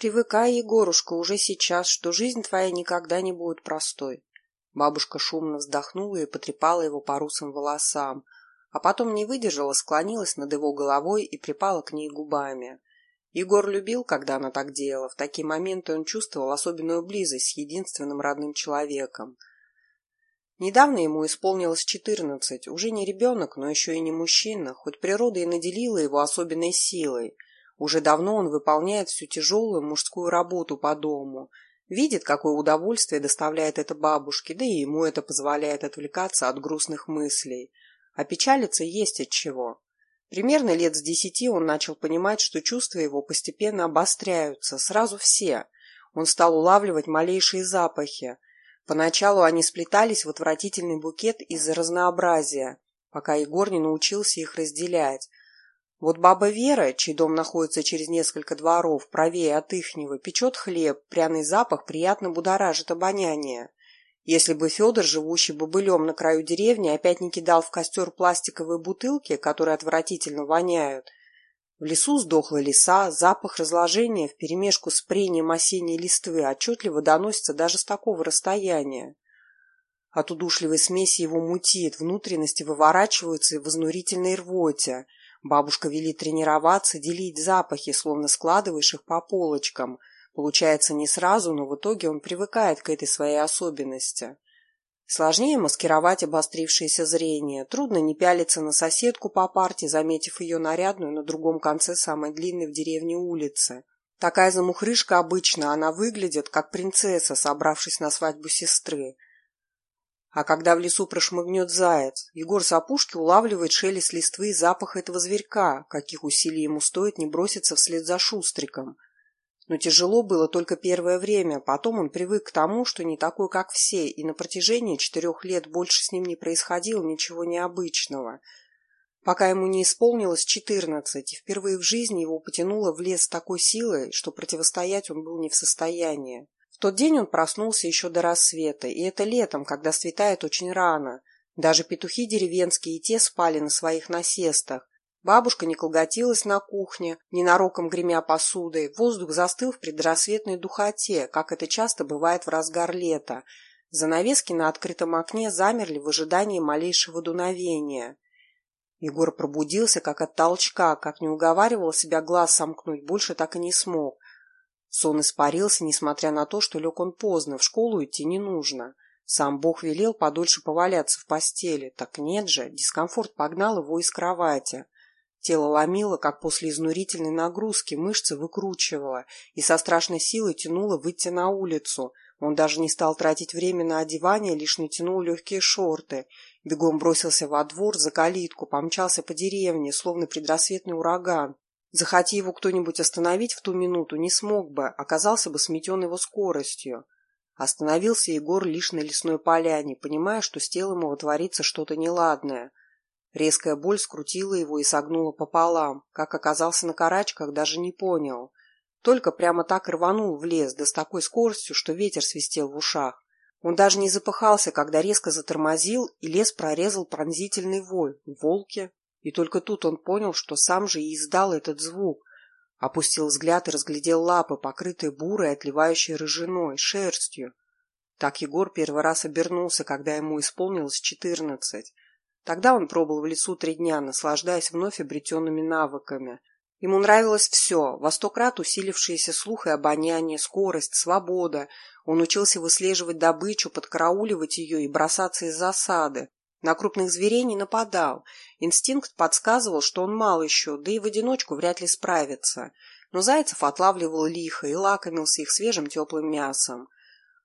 Привыкай, Егорушка, уже сейчас, что жизнь твоя никогда не будет простой. Бабушка шумно вздохнула и потрепала его по русым волосам, а потом не выдержала, склонилась над его головой и припала к ней губами. Егор любил, когда она так делала. В такие моменты он чувствовал особенную близость с единственным родным человеком. Недавно ему исполнилось четырнадцать, уже не ребенок, но еще и не мужчина, хоть природа и наделила его особенной силой. Уже давно он выполняет всю тяжелую мужскую работу по дому, видит, какое удовольствие доставляет это бабушке, да и ему это позволяет отвлекаться от грустных мыслей. А печалиться есть от чего. Примерно лет с десяти он начал понимать, что чувства его постепенно обостряются, сразу все. Он стал улавливать малейшие запахи. Поначалу они сплетались в отвратительный букет из-за разнообразия, пока Егор не научился их разделять. Вот баба Вера, чей дом находится через несколько дворов, правее от ихнего, печет хлеб, пряный запах приятно будоражит обоняние. Если бы Федор, живущий бобылем на краю деревни, опять не кидал в костер пластиковые бутылки, которые отвратительно воняют, в лесу сдохла лиса, запах разложения вперемешку с прением осенней листвы отчетливо доносится даже с такого расстояния. От удушливой смеси его мутит, внутренности выворачиваются в изнурительной рвоте. Бабушка велит тренироваться, делить запахи, словно складываешь их по полочкам – Получается не сразу, но в итоге он привыкает к этой своей особенности. Сложнее маскировать обострившееся зрение. Трудно не пялиться на соседку по парте, заметив ее нарядную на другом конце самой длинной в деревне улицы. Такая замухрышка обычно, она выглядит, как принцесса, собравшись на свадьбу сестры. А когда в лесу прошмыгнет заяц, Егор с опушки улавливает шелест листвы и запах этого зверька, каких усилий ему стоит не броситься вслед за шустриком – но тяжело было только первое время, потом он привык к тому, что не такой, как все, и на протяжении четырех лет больше с ним не происходило ничего необычного. Пока ему не исполнилось четырнадцать, и впервые в жизни его потянуло в лес такой силой, что противостоять он был не в состоянии. Тот день он проснулся еще до рассвета, и это летом, когда светает очень рано. Даже петухи деревенские и те спали на своих насестах, Бабушка не колготилась на кухне, ненароком гремя посудой. Воздух застыл в предрассветной духоте, как это часто бывает в разгар лета. Занавески на открытом окне замерли в ожидании малейшего дуновения. Егор пробудился, как от толчка, как не уговаривал себя глаз сомкнуть, больше так и не смог. Сон испарился, несмотря на то, что лег он поздно, в школу идти не нужно. Сам Бог велел подольше поваляться в постели. Так нет же, дискомфорт погнал его из кровати. Тело ломило, как после изнурительной нагрузки, мышцы выкручивало и со страшной силой тянуло выйти на улицу. Он даже не стал тратить время на одевание, лишь натянул легкие шорты. Бегом бросился во двор, за калитку, помчался по деревне, словно предрассветный ураган. Захоти его кто-нибудь остановить в ту минуту, не смог бы, оказался бы сметен его скоростью. Остановился Егор лишь на лесной поляне, понимая, что с телом его творится что-то неладное. Резкая боль скрутила его и согнула пополам. Как оказался на карачках, даже не понял. Только прямо так рванул в лес, да с такой скоростью, что ветер свистел в ушах. Он даже не запыхался, когда резко затормозил, и лес прорезал пронзительный вой. Волки. И только тут он понял, что сам же и издал этот звук. Опустил взгляд и разглядел лапы, покрытые бурой, отливающей рыжиной, шерстью. Так Егор первый раз обернулся, когда ему исполнилось четырнадцать. Тогда он пробыл в лесу три дня, наслаждаясь вновь обретенными навыками. Ему нравилось все, во сто крат усилившиеся слух и обоняние, скорость, свобода. Он учился выслеживать добычу, подкарауливать ее и бросаться из засады. На крупных зверей не нападал. Инстинкт подсказывал, что он мал еще, да и в одиночку вряд ли справится. Но зайцев отлавливал лихо и лакомился их свежим теплым мясом.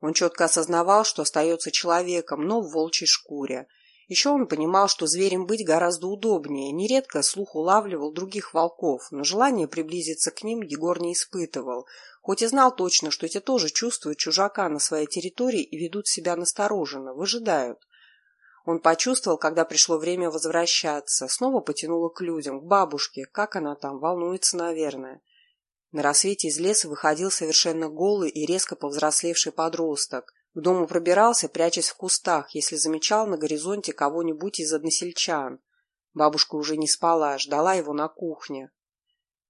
Он четко осознавал, что остается человеком, но в волчьей шкуре – еще он понимал, что зверем быть гораздо удобнее. Нередко слух улавливал других волков, но желание приблизиться к ним Егор не испытывал, хоть и знал точно, что эти тоже чувствуют чужака на своей территории и ведут себя настороженно, выжидают. Он почувствовал, когда пришло время возвращаться, снова потянуло к людям, к бабушке, как она там, волнуется, наверное. На рассвете из леса выходил совершенно голый и резко повзрослевший подросток. К дому пробирался, прячась в кустах, если замечал на горизонте кого-нибудь из односельчан. Бабушка уже не спала, ждала его на кухне.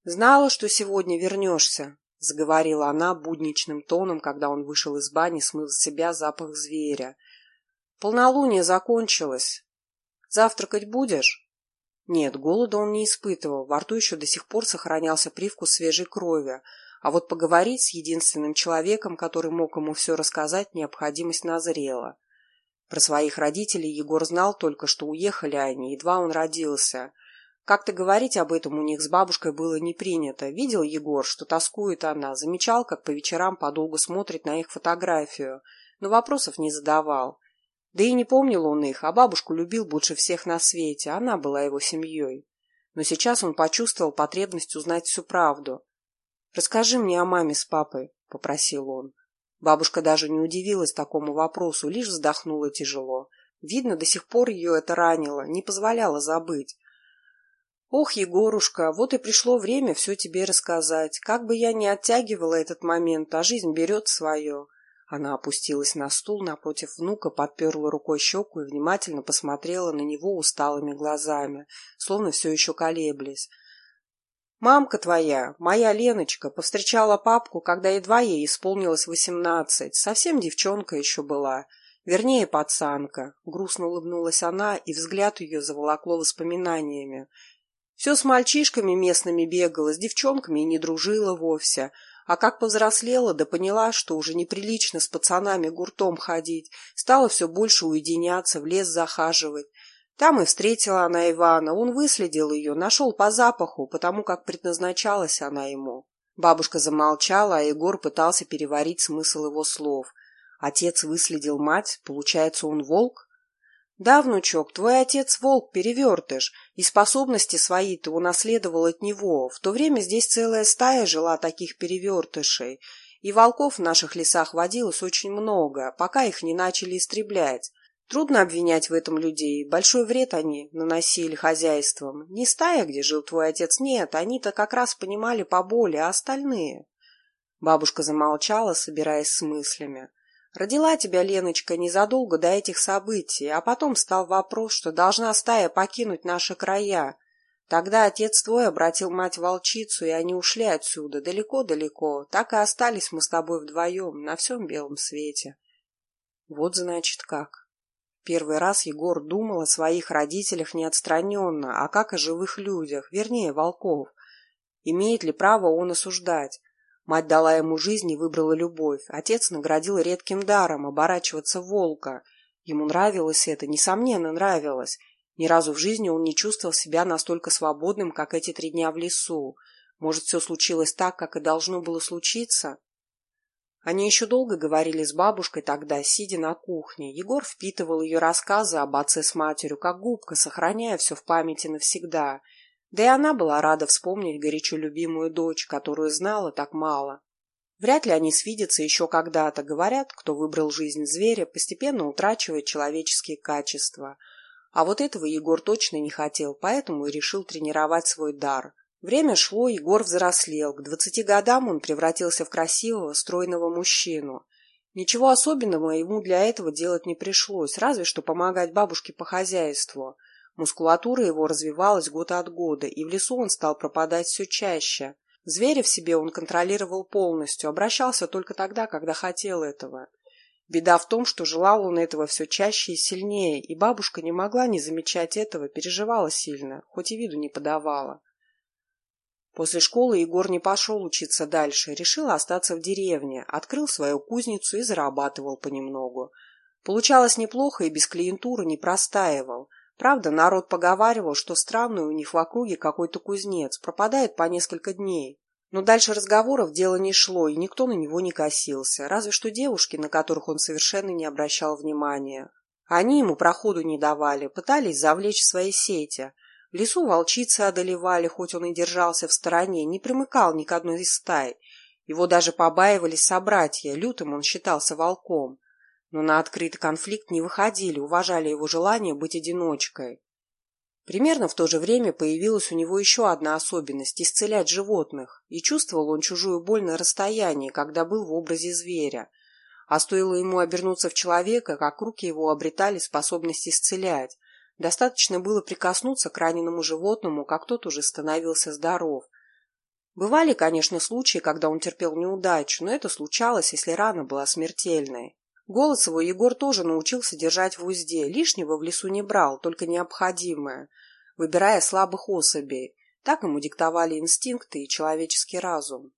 «Знала, что сегодня вернешься», заговорила она будничным тоном, когда он вышел из бани, смыв с себя запах зверя. Полнолуние закончилось. Завтракать будешь? Нет, голода он не испытывал, во рту еще до сих пор сохранялся привкус свежей крови, а вот поговорить с единственным человеком, который мог ему все рассказать, необходимость назрела. Про своих родителей Егор знал только, что уехали они, едва он родился. Как-то говорить об этом у них с бабушкой было не принято. Видел Егор, что тоскует она, замечал, как по вечерам подолгу смотрит на их фотографию, но вопросов не задавал. Да и не помнил он их, а бабушку любил больше всех на свете, она была его семьей. Но сейчас он почувствовал потребность узнать всю правду. «Расскажи мне о маме с папой», — попросил он. Бабушка даже не удивилась такому вопросу, лишь вздохнула тяжело. Видно, до сих пор ее это ранило, не позволяло забыть. «Ох, Егорушка, вот и пришло время все тебе рассказать. Как бы я ни оттягивала этот момент, а жизнь берет свое». Она опустилась на стул напротив внука, подперла рукой щеку и внимательно посмотрела на него усталыми глазами, словно все еще колеблясь. «Мамка твоя, моя Леночка, повстречала папку, когда едва ей исполнилось восемнадцать. Совсем девчонка еще была. Вернее, пацанка». Грустно улыбнулась она, и взгляд ее заволокло воспоминаниями. Все с мальчишками местными бегала, с девчонками и не дружила вовсе. А как повзрослела, да поняла, что уже неприлично с пацанами гуртом ходить, стала все больше уединяться, в лес захаживать. Там и встретила она Ивана, он выследил ее, нашел по запаху, потому как предназначалась она ему. Бабушка замолчала, а Егор пытался переварить смысл его слов. Отец выследил мать, получается, он волк? Да, внучок, твой отец волк, перевертыш, и способности свои ты унаследовал от него. В то время здесь целая стая жила таких перевертышей, и волков в наших лесах водилось очень много, пока их не начали истреблять. Трудно обвинять в этом людей, большой вред они наносили хозяйствам. Не стая, где жил твой отец, нет, они-то как раз понимали поболе, а остальные... Бабушка замолчала, собираясь с мыслями. Родила тебя, Леночка, незадолго до этих событий, а потом стал вопрос, что должна стая покинуть наши края. Тогда отец твой обратил мать-волчицу, и они ушли отсюда, далеко-далеко. Так и остались мы с тобой вдвоем на всем белом свете. Вот значит как. Первый раз Егор думал о своих родителях не отстраненно, а как о живых людях, вернее, волков. Имеет ли право он осуждать? Мать дала ему жизнь и выбрала любовь. Отец наградил редким даром оборачиваться волка. Ему нравилось это, несомненно, нравилось. Ни разу в жизни он не чувствовал себя настолько свободным, как эти три дня в лесу. Может, все случилось так, как и должно было случиться? Они еще долго говорили с бабушкой тогда, сидя на кухне. Егор впитывал ее рассказы об отце с матерью, как губка, сохраняя все в памяти навсегда – да и она была рада вспомнить горячо любимую дочь, которую знала так мало. Вряд ли они свидятся еще когда-то. Говорят, кто выбрал жизнь зверя, постепенно утрачивает человеческие качества. А вот этого Егор точно не хотел, поэтому и решил тренировать свой дар. Время шло, Егор взрослел. К двадцати годам он превратился в красивого, стройного мужчину. Ничего особенного ему для этого делать не пришлось, разве что помогать бабушке по хозяйству – Мускулатура его развивалась год от года, и в лесу он стал пропадать все чаще. Зверя в себе он контролировал полностью, обращался только тогда, когда хотел этого. Беда в том, что желал он этого все чаще и сильнее, и бабушка не могла не замечать этого, переживала сильно, хоть и виду не подавала. После школы Егор не пошел учиться дальше, решил остаться в деревне, открыл свою кузницу и зарабатывал понемногу. Получалось неплохо и без клиентуры не простаивал – Правда, народ поговаривал, что странный у них в округе какой-то кузнец, пропадает по несколько дней. Но дальше разговоров дело не шло, и никто на него не косился, разве что девушки, на которых он совершенно не обращал внимания. Они ему проходу не давали, пытались завлечь в свои сети. В лесу волчицы одолевали, хоть он и держался в стороне, не примыкал ни к одной из стай. Его даже побаивались собратья, лютым он считался волком но на открытый конфликт не выходили, уважали его желание быть одиночкой. Примерно в то же время появилась у него еще одна особенность – исцелять животных, и чувствовал он чужую боль на расстоянии, когда был в образе зверя. А стоило ему обернуться в человека, как руки его обретали способность исцелять. Достаточно было прикоснуться к раненому животному, как тот уже становился здоров. Бывали, конечно, случаи, когда он терпел неудачу, но это случалось, если рана была смертельной. Голосову Егор тоже научился держать в узде, лишнего в лесу не брал, только необходимое, выбирая слабых особей. Так ему диктовали инстинкты и человеческий разум.